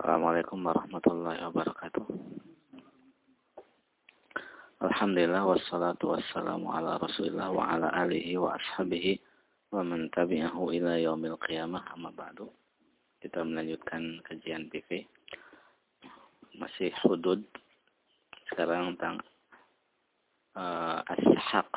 Assalamualaikum warahmatullahi wabarakatuh. Alhamdulillah wassalatu wassalamu ala rasulillah wa ala alihi wa ashabihi wa man tabi'ahu ila yaumil qiyamah amma ba'du. Kita melanjutkan kajian PV. Masih hudud. Sekarang tentang uh, as-sahaq.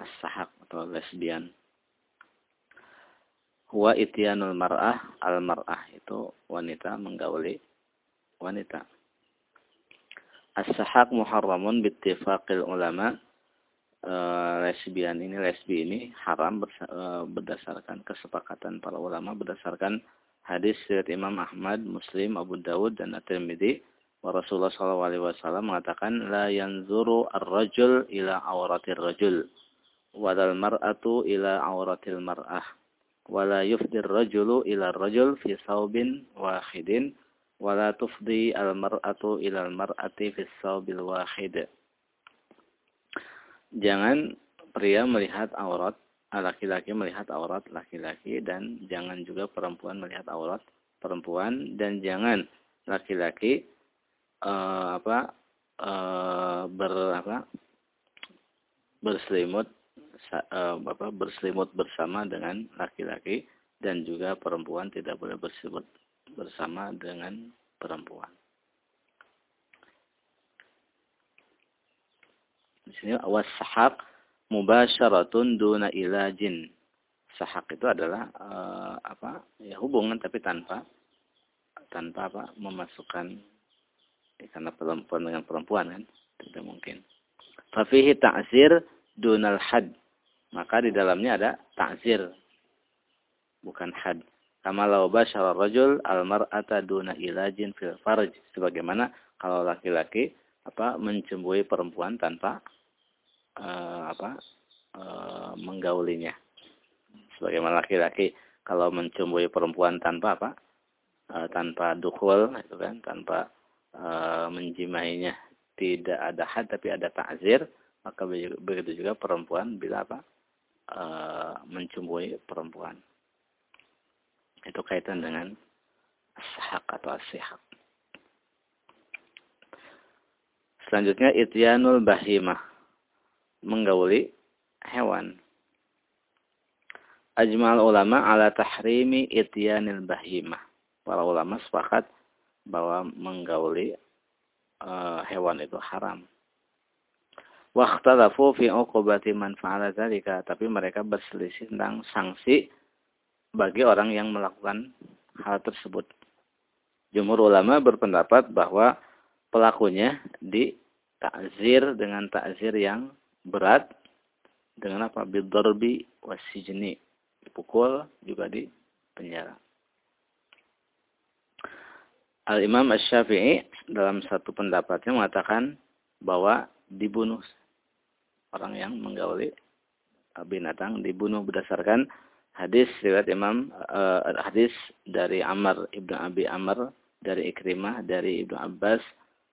As-sahaq atau lesbian Huwa ityanul mar'ah, al-mar'ah itu wanita menggauli wanita. As-sahak muharramun bittifaqil ulama. E, lesbian ini, lesbi ini haram e, berdasarkan kesepakatan para ulama, berdasarkan hadis riwayat Imam Ahmad, Muslim, Abu Dawud, dan At-Tirmidzi. Wa Rasulullah SAW mengatakan, La yanzuru ar-rajul ila awratir rajul. Wadal mar'atu ila awratil mar'ah wala yufdir rajulu ila rajul fi saubin wahidin wala tufdi al mar'atu ila al mar'ati fi saubil wahid. Jangan pria melihat aurat laki-laki melihat aurat laki-laki dan jangan juga perempuan melihat aurat perempuan dan jangan laki-laki uh, apa uh, ber apa berselimut apa, berselimut bersama dengan laki-laki dan juga perempuan tidak boleh berselimut bersama dengan perempuan. Di sini awas sahak mubasyaratun duna ilajin. Sahak itu adalah uh, apa? Ya hubungan tapi tanpa tanpa apa? memasukkan ya, karena perempuan dengan perempuan kan tidak mungkin. Fafihi ta'zir dunal had maka di dalamnya ada ta'zir bukan had. Kama law basyara rajul al mar'ata duna ilajin fil farj. Sebagaimana kalau laki-laki apa mencembui perempuan tanpa uh, apa uh, menggaulinya. Sebagaimana laki-laki kalau mencembui perempuan tanpa apa uh, tanpa dukul itu kan tanpa uh, menjimainya. Tidak ada had tapi ada ta'zir maka begitu juga perempuan bila apa uh, mencumbui perempuan. Itu kaitan dengan sahak atau asihak. Selanjutnya ityanul bahimah. Menggauli hewan. Ajmal ulama ala tahrimi ityanil bahimah. Para ulama sepakat bahwa menggauli uh, hewan itu haram. Wakhtalafu fi uqubati man fa'ala dzalika, tapi mereka berselisih tentang sanksi bagi orang yang melakukan hal tersebut. Jumhur ulama berpendapat bahwa pelakunya di takzir dengan takzir yang berat dengan apa? Bidarbi wasijni. Dipukul juga di penjara. Al-Imam Asy-Syafi'i dalam satu pendapatnya mengatakan bahwa dibunuh orang yang menggauli binatang dibunuh berdasarkan hadis riwayat Imam uh, hadis dari Amr ibnu Abi Amr dari Ikrimah dari Ibnu Abbas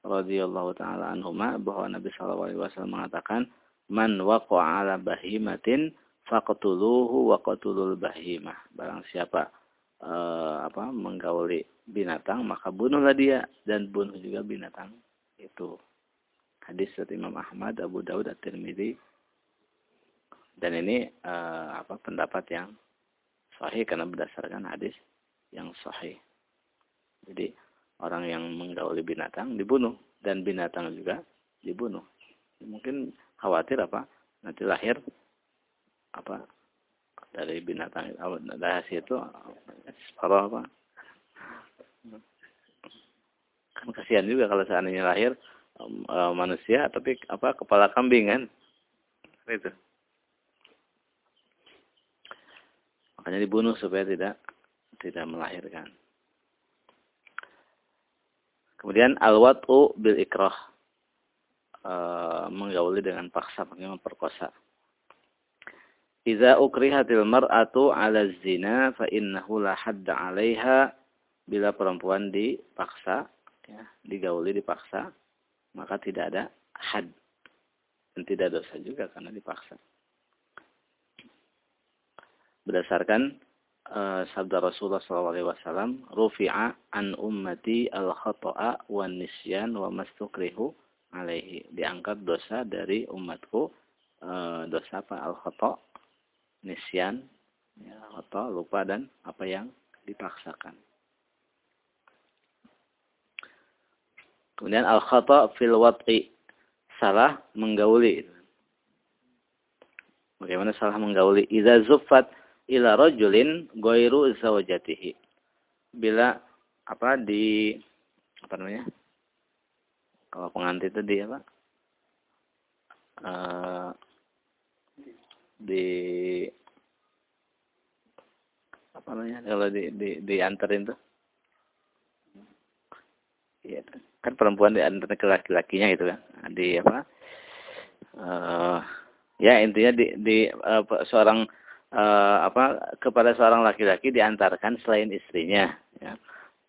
radhiyallahu taala anhuma bahwa Nabi sallallahu alaihi wasallam mengatakan man waqa'a ala bahimatin faqtuluhu wa qatulul bahimah. Barang siapa uh, apa menggauli binatang maka bunuhlah dia dan bunuh juga binatang itu hadis dari Imam Ahmad, Abu Dawud, At-Tirmidzi. Dan ini uh, apa pendapat yang sahih karena berdasarkan hadis yang sahih. Jadi orang yang menggauli binatang dibunuh dan binatang juga dibunuh. Mungkin khawatir apa nanti lahir apa dari binatang dari hasil itu separuh apa kan kasihan juga kalau seandainya lahir uh, manusia tapi apa kepala kambing kan? Itu makanya dibunuh supaya tidak tidak melahirkan. Kemudian al-wat'u bil ikrah. Uh, menggauli dengan paksa maksudnya memperkosa. Iza ukrihatil mar'atu 'ala zina fa innahu la hadda 'alaiha. Bila perempuan dipaksa ya, digauli dipaksa maka tidak ada had dan tidak dosa juga karena dipaksa. Berdasarkan uh, sabda Rasulullah SAW, rufi'a an ummati al khata'a wa nisyan wa mastukrihu alaihi. Diangkat dosa dari umatku, uh, dosa apa? Al khata' nisyan, ya, khata' lupa dan apa yang dipaksakan. Kemudian al khata' fil wat'i salah menggauli. Bagaimana salah menggauli? Idza zuffat ila rajulin ghairu zawjatihi. Bila apa di apa namanya? Kalau pengantin itu di apa? Uh, di apa namanya kalau di di diantarin tuh Iya, kan perempuan diantar ke laki-lakinya gitu kan. Di apa? Uh, ya intinya di di uh, seorang uh, apa kepada seorang laki-laki diantarkan selain istrinya. Ya.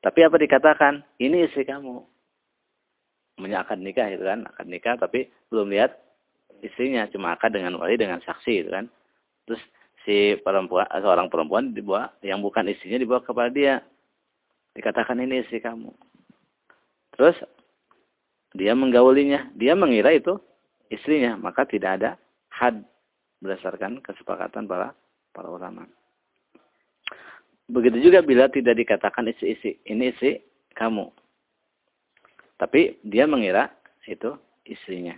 Tapi apa dikatakan? Ini istri kamu. Punya akad nikah itu kan, akad nikah tapi belum lihat istrinya, cuma akad dengan wali dengan saksi itu kan. Terus si perempuan seorang perempuan dibawa yang bukan istrinya dibawa kepada dia. Dikatakan ini istri kamu. Terus dia menggaulinya, dia mengira itu istrinya, maka tidak ada had berdasarkan kesepakatan para para ulama. Begitu juga bila tidak dikatakan isi-isi, ini isi kamu. Tapi dia mengira itu istrinya.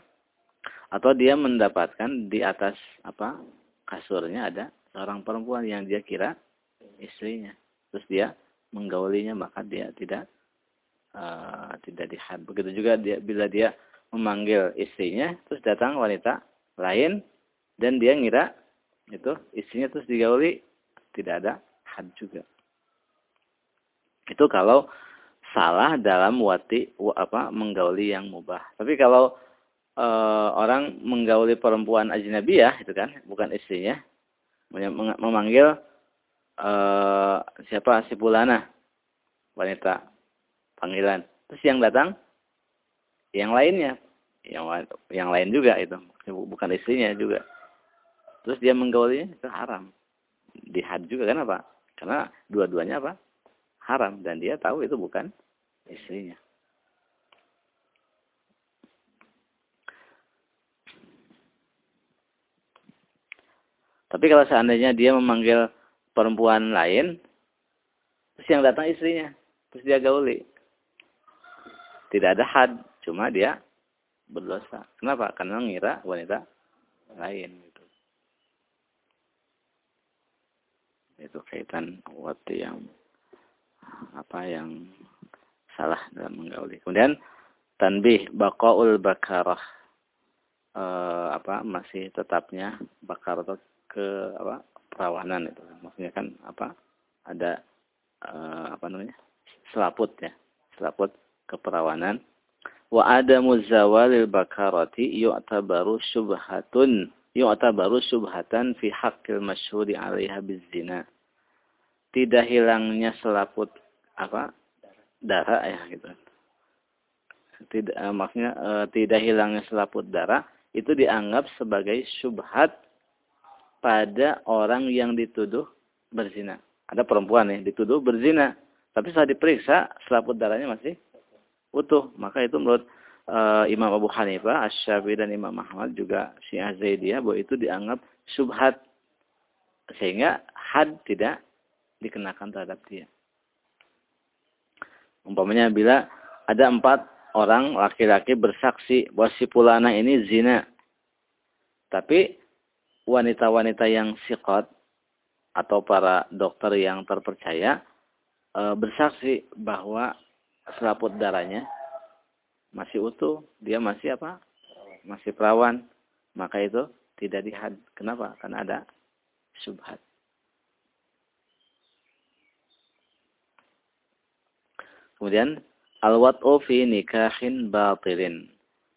Atau dia mendapatkan di atas apa kasurnya ada seorang perempuan yang dia kira istrinya. Terus dia menggaulinya maka dia tidak uh, tidak dihad. Begitu juga dia bila dia memanggil istrinya terus datang wanita lain dan dia ngira itu istrinya terus digauli tidak ada had juga. Itu kalau salah dalam wati apa menggauli yang mubah. Tapi kalau e, orang menggauli perempuan ajnabiyah itu kan bukan istrinya memanggil e, siapa si pulana wanita panggilan. Terus yang datang yang lainnya yang yang lain juga itu bukan istrinya juga. Terus dia menggaulinya itu haram. Dihad juga kan apa? Karena dua-duanya apa? Haram. Dan dia tahu itu bukan istrinya. Tapi kalau seandainya dia memanggil perempuan lain, terus yang datang istrinya, terus dia gauli. Tidak ada had, cuma dia berdosa. Kenapa? Karena mengira wanita lain. itu kaitan waktu yang apa yang salah dalam menggauli. Kemudian tanbih baqaul bakarah e, apa masih tetapnya bakar atau ke apa perawanan itu. Maksudnya kan apa ada e, apa namanya? selaput ya. Selaput keperawanan. Wa ada muzawalil bakarati yu'tabaru syubhatun yu'tabaru subhatan fi haqqil masyhuri 'alaiha bizina. Tidak hilangnya selaput apa? darah ya gitu. Tidak eh, maksudnya eh, tidak hilangnya selaput darah itu dianggap sebagai subhat pada orang yang dituduh berzina. Ada perempuan nih dituduh berzina, tapi setelah diperiksa selaput darahnya masih utuh. Maka itu menurut uh, Imam Abu Hanifah, Asy-Syafi'i dan Imam Ahmad juga Syiah Zaidiyah bahwa itu dianggap subhat sehingga had tidak dikenakan terhadap dia. Umpamanya bila ada empat orang laki-laki bersaksi bahwa si pulana ini zina. Tapi wanita-wanita yang sikot atau para dokter yang terpercaya e, bersaksi bahwa selaput darahnya masih utuh, dia masih apa? Masih perawan. Maka itu tidak dihad. Kenapa? Karena ada subhat. Kemudian al-wat'u fi nikahin batilin.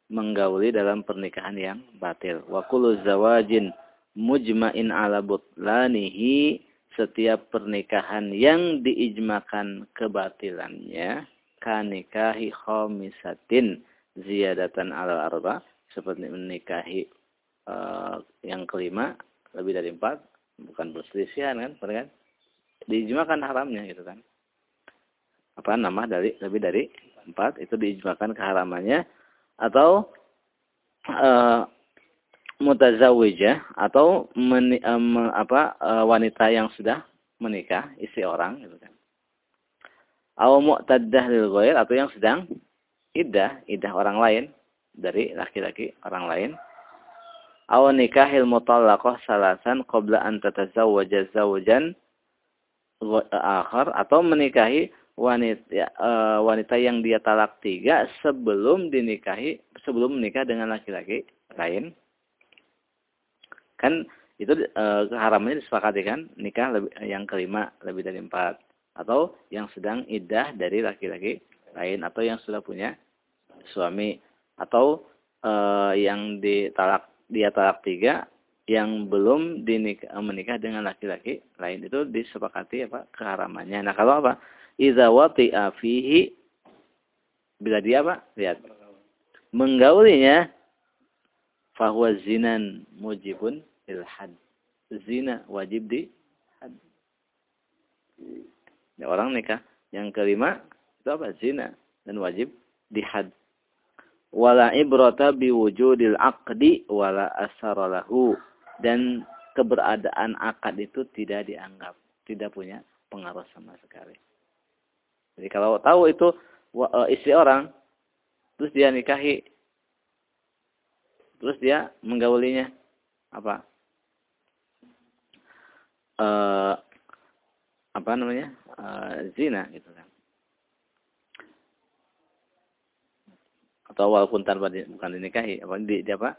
Menggauli dalam pernikahan yang batil. Wa kullu zawajin mujma'in ala butlanihi setiap pernikahan yang diijmakan kebatilannya kanikahi khomisatin ziyadatan ala arba seperti menikahi uh, yang kelima lebih dari empat bukan perselisihan kan benar kan diijmakan haramnya gitu kan. Apa nama dari lebih dari empat itu diijmakan keharamannya atau uh, mutazawijah atau meni, um, apa uh, wanita yang sudah menikah, istri orang gitu kan. Aw mu'taddah lil ghair atau yang sedang iddah, iddah orang lain dari laki-laki orang lain. Aw nikahil mutallaqah salasan qabla an tatazawwaja zawjan akhar atau menikahi wanita uh, wanita yang dia talak tiga sebelum dinikahi sebelum menikah dengan laki-laki lain kan itu e, keharamannya disepakati kan nikah lebih, yang kelima lebih dari empat atau yang sedang iddah dari laki-laki lain atau yang sudah punya suami atau e, yang ditalak dia talak tiga yang belum dinikah, menikah dengan laki-laki lain itu disepakati apa keharamannya. Nah kalau apa? Idza wati'a fihi bila dia apa? Lihat. Menggaulinya fahuwa zinan mujibun ilhad. Zina wajib di. Ya, orang nikah. Yang kelima itu apa? Zina dan wajib di had. Wala ibrata biwujudil aqdi wala asaralahu. Dan keberadaan akad itu tidak dianggap. Tidak punya pengaruh sama sekali. Jadi kalau tahu itu e, istri orang, terus dia nikahi terus dia menggaulinya apa uh, apa namanya uh, zina gitu kan. Atau walaupun tanpa di, bukan dinikahi apa di, di apa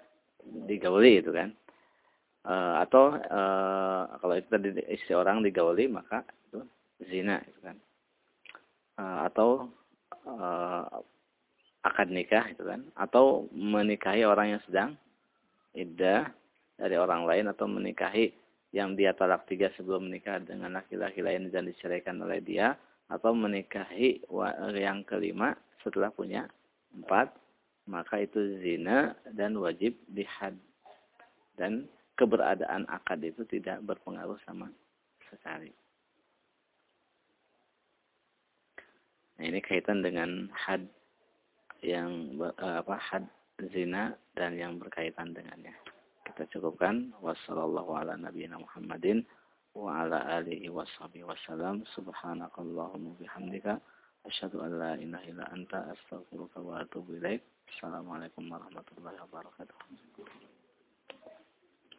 digauli itu kan. Uh, atau uh, kalau itu tadi istri orang digauli maka itu zina itu kan. Uh, atau uh, akad nikah itu kan. Atau menikahi orang yang sedang iddah dari orang lain atau menikahi yang dia talak tiga sebelum menikah dengan laki-laki lain dan diceraikan oleh dia atau menikahi yang kelima setelah punya empat maka itu zina dan wajib dihad dan keberadaan akad itu tidak berpengaruh sama sekali. Nah, ini kaitan dengan had yang eh, apa had zina dan yang berkaitan dengannya. Kita cukupkan ala nabiyina Muhammadin wa ala alihi subhanakallahumma bihamdika an la ilaha illa anta wa atubu ilaik. Assalamualaikum warahmatullahi wabarakatuh.